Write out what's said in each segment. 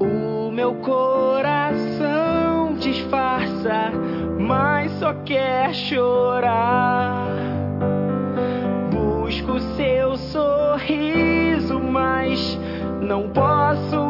o meu coração disfarça, mas só quer chorar. Busco seu sorriso, mas não posso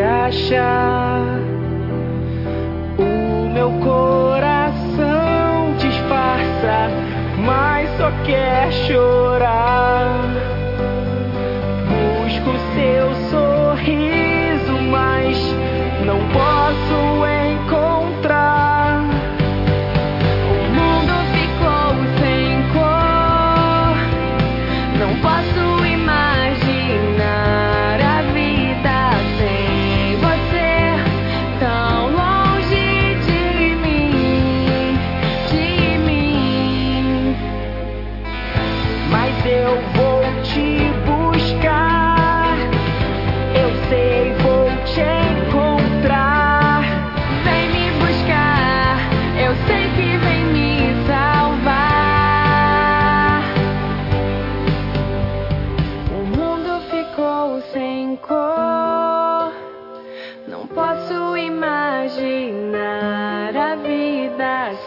achar. O meu coração disfarça, mas só quer chorar.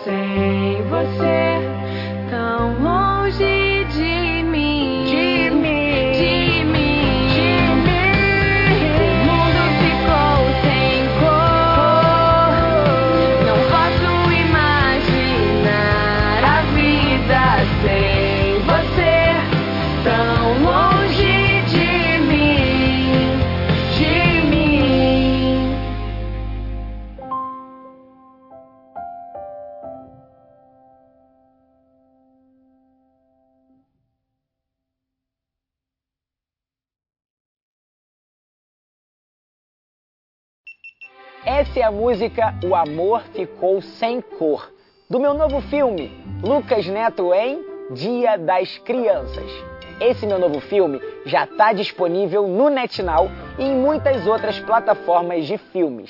sem você. Essa é a música O Amor Ficou Sem Cor, do meu novo filme, Lucas Neto em Dia das Crianças. Esse meu novo filme já está disponível no NetNow e em muitas outras plataformas de filmes.